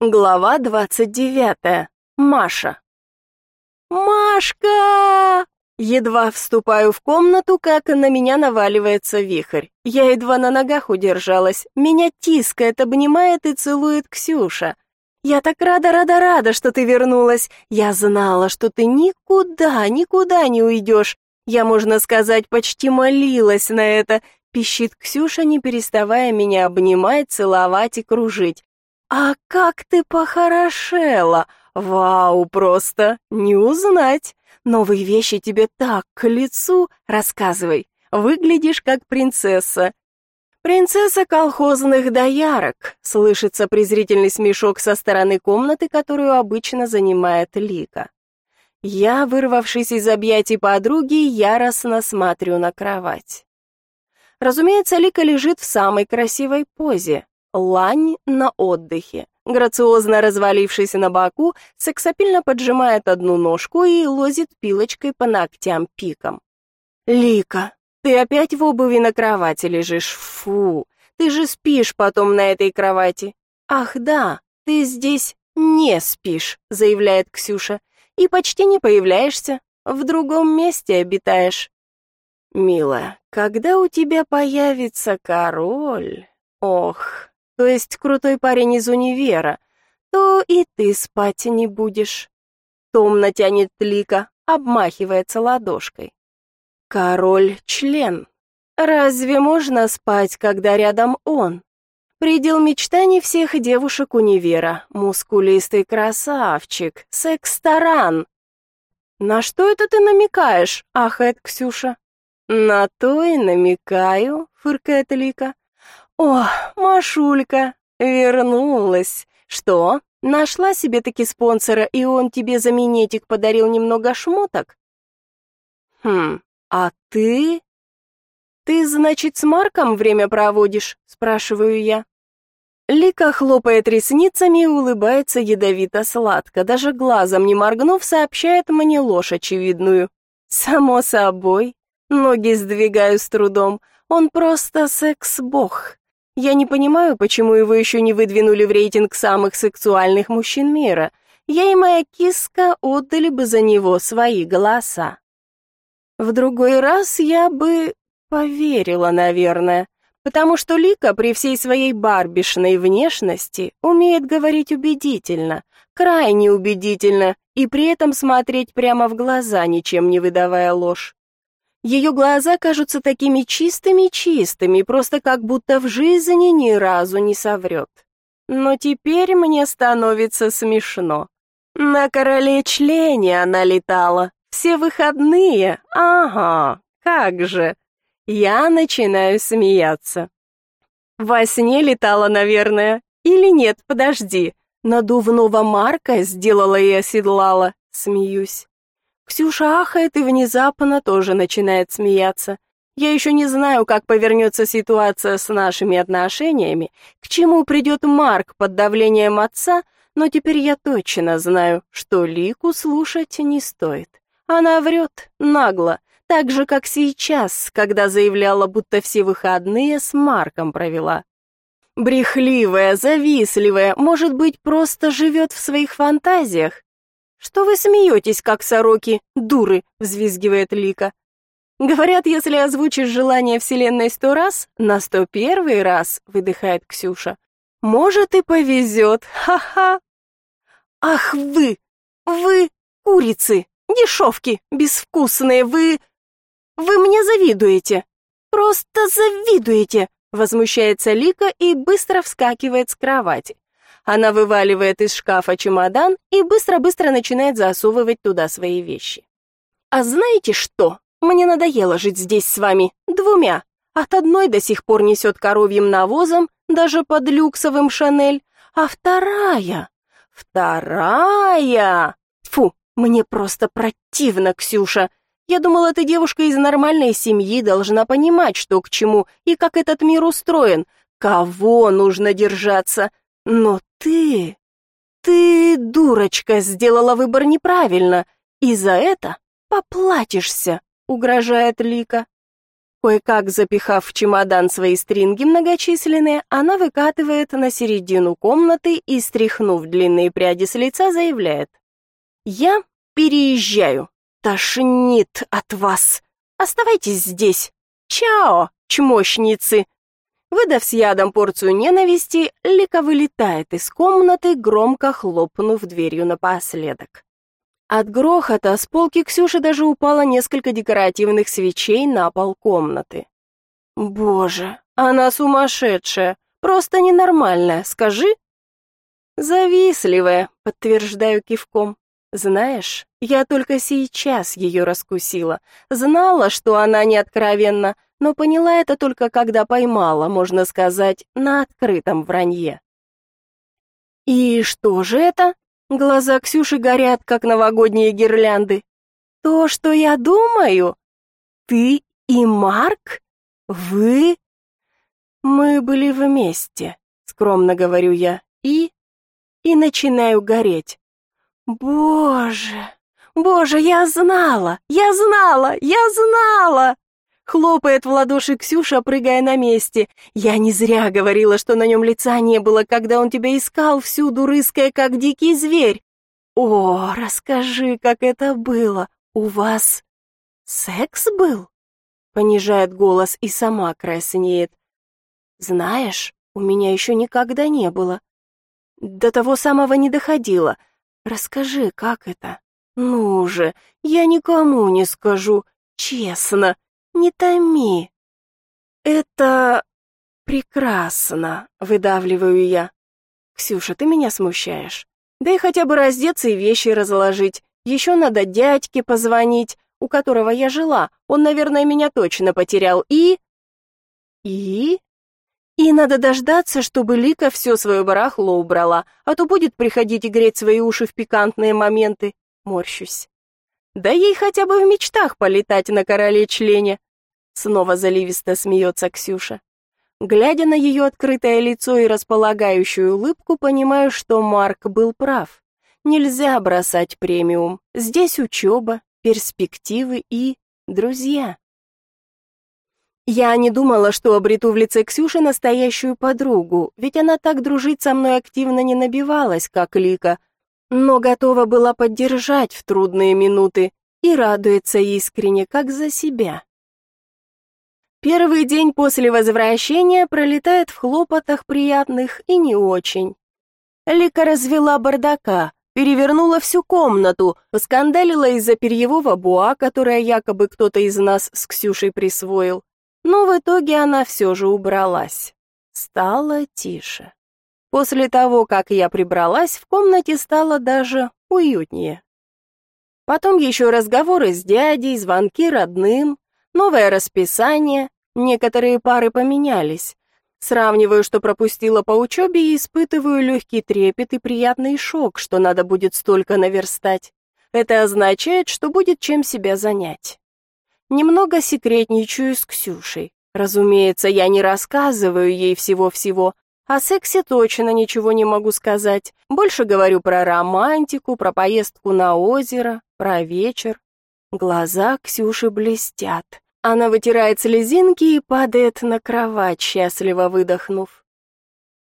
Глава двадцать девятая. Маша. «Машка!» Едва вступаю в комнату, как на меня наваливается вихрь. Я едва на ногах удержалась. Меня тискает, обнимает и целует Ксюша. «Я так рада, рада, рада, что ты вернулась. Я знала, что ты никуда, никуда не уйдешь. Я, можно сказать, почти молилась на это», — пищит Ксюша, не переставая меня обнимать, целовать и кружить. «А как ты похорошела! Вау, просто не узнать! Новые вещи тебе так к лицу! Рассказывай, выглядишь как принцесса!» «Принцесса колхозных доярок», — слышится презрительный смешок со стороны комнаты, которую обычно занимает Лика. Я, вырвавшись из объятий подруги, яростно смотрю на кровать. Разумеется, Лика лежит в самой красивой позе, Лань на отдыхе. Грациозно развалившись на боку, сексапильно поджимает одну ножку и лозит пилочкой по ногтям пиком. «Лика, ты опять в обуви на кровати лежишь? Фу! Ты же спишь потом на этой кровати!» «Ах да, ты здесь не спишь», — заявляет Ксюша, «и почти не появляешься, в другом месте обитаешь». «Милая, когда у тебя появится король...» «Ох, то есть крутой парень из универа, то и ты спать не будешь. Томно тянет Лика, обмахивается ладошкой. Король-член. Разве можно спать, когда рядом он? Предел мечтаний всех девушек универа. Мускулистый красавчик, секс-таран. «На что это ты намекаешь?» — ахает Ксюша. «На то и намекаю», — фыркает Лика. «О, Машулька, вернулась! Что, нашла себе таки спонсора, и он тебе за минетик подарил немного шмоток?» «Хм, а ты?» «Ты, значит, с Марком время проводишь?» — спрашиваю я. Лика хлопает ресницами и улыбается ядовито-сладко, даже глазом не моргнув, сообщает мне ложь очевидную. «Само собой. Ноги сдвигаю с трудом. Он просто секс-бог. Я не понимаю, почему его еще не выдвинули в рейтинг самых сексуальных мужчин мира. Я и моя киска отдали бы за него свои голоса. В другой раз я бы поверила, наверное, потому что Лика при всей своей барбишной внешности умеет говорить убедительно, крайне убедительно, и при этом смотреть прямо в глаза, ничем не выдавая ложь. Ее глаза кажутся такими чистыми-чистыми, просто как будто в жизни ни разу не соврет. Но теперь мне становится смешно. На короле члене она летала, все выходные, ага, как же. Я начинаю смеяться. Во сне летала, наверное, или нет, подожди. Надувного Марка сделала и оседлала, смеюсь. Ксюша ахает и внезапно тоже начинает смеяться. Я еще не знаю, как повернется ситуация с нашими отношениями, к чему придет Марк под давлением отца, но теперь я точно знаю, что Лику слушать не стоит. Она врет, нагло, так же, как сейчас, когда заявляла, будто все выходные с Марком провела. Брехливая, завистливая, может быть, просто живет в своих фантазиях, «Что вы смеетесь, как сороки, дуры?» — взвизгивает Лика. «Говорят, если озвучишь желание Вселенной сто раз, на сто первый раз», — выдыхает Ксюша. «Может, и повезет, ха-ха!» «Ах вы! Вы курицы! Дешевки! Безвкусные! Вы... Вы мне завидуете! Просто завидуете!» Возмущается Лика и быстро вскакивает с кровати. Она вываливает из шкафа чемодан и быстро-быстро начинает засовывать туда свои вещи. «А знаете что? Мне надоело жить здесь с вами, двумя. От одной до сих пор несет коровьим навозом, даже под люксовым Шанель, а вторая... Вторая... Фу, мне просто противно, Ксюша. Я думала, ты девушка из нормальной семьи, должна понимать, что к чему и как этот мир устроен, кого нужно держаться. Но ты... Ты, дурочка, сделала выбор неправильно, и за это поплатишься, угрожает Лика. Кое-как запихав в чемодан свои стринги многочисленные, она выкатывает на середину комнаты и, стряхнув длинные пряди с лица, заявляет. «Я переезжаю. Тошнит от вас. Оставайтесь здесь. Чао, чмощницы!» Выдав с ядом порцию ненависти, Лика вылетает из комнаты, громко хлопнув дверью напоследок. От грохота с полки Ксюши даже упало несколько декоративных свечей на пол комнаты. Боже, она сумасшедшая, просто ненормальная, скажи. Завистливая, подтверждаю кивком. Знаешь, я только сейчас ее раскусила. Знала, что она не откровенна, но поняла это только когда поймала, можно сказать, на открытом вранье. И что же это? Глаза Ксюши горят, как новогодние гирлянды. То, что я думаю? Ты и Марк? Вы? Мы были вместе, скромно говорю я, и... И начинаю гореть. Боже, боже, я знала, я знала, я знала! Хлопает в ладоши Ксюша, прыгая на месте. Я не зря говорила, что на нем лица не было, когда он тебя искал всюду, рыская, как дикий зверь. О, расскажи, как это было. У вас секс был? Понижает голос и сама краснеет. Знаешь, у меня еще никогда не было. До того самого не доходило. Расскажи, как это? Ну же, я никому не скажу, честно. Не томи. Это прекрасно, выдавливаю я. Ксюша, ты меня смущаешь. Да и хотя бы раздеться и вещи разложить. Еще надо дядьке позвонить, у которого я жила. Он, наверное, меня точно потерял. И... И... И надо дождаться, чтобы Лика все свое барахло убрала, а то будет приходить и греть свои уши в пикантные моменты. Морщусь. Да ей хотя бы в мечтах полетать на короле-члене. Снова заливисто смеется Ксюша. Глядя на ее открытое лицо и располагающую улыбку, понимаю, что Марк был прав. Нельзя бросать премиум. Здесь учеба, перспективы и друзья. Я не думала, что обрету в лице Ксюши настоящую подругу, ведь она так дружить со мной активно не набивалась, как Лика, но готова была поддержать в трудные минуты и радуется искренне, как за себя. Первый день после возвращения пролетает в хлопотах приятных и не очень. Лика развела бардака, перевернула всю комнату, поскандалила из-за перьевого буа, которое якобы кто-то из нас с Ксюшей присвоил. Но в итоге она все же убралась. Стало тише. После того, как я прибралась, в комнате стало даже уютнее. Потом еще разговоры с дядей, звонки родным, Новое расписание, некоторые пары поменялись. Сравниваю, что пропустила по учебе и испытываю легкий трепет и приятный шок, что надо будет столько наверстать. Это означает, что будет чем себя занять. Немного секретничаю с Ксюшей. Разумеется, я не рассказываю ей всего-всего. О сексе точно ничего не могу сказать. Больше говорю про романтику, про поездку на озеро, про вечер. Глаза Ксюши блестят. Она вытирает слезинки и падает на кровать, счастливо выдохнув.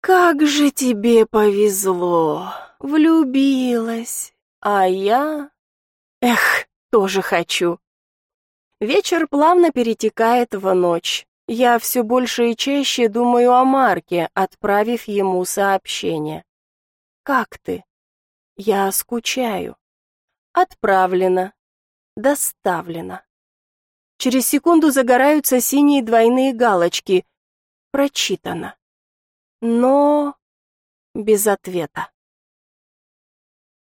«Как же тебе повезло! Влюбилась! А я... Эх, тоже хочу!» Вечер плавно перетекает в ночь. Я все больше и чаще думаю о Марке, отправив ему сообщение. «Как ты?» «Я скучаю». «Отправлено доставлено. Через секунду загораются синие двойные галочки. Прочитано. Но без ответа.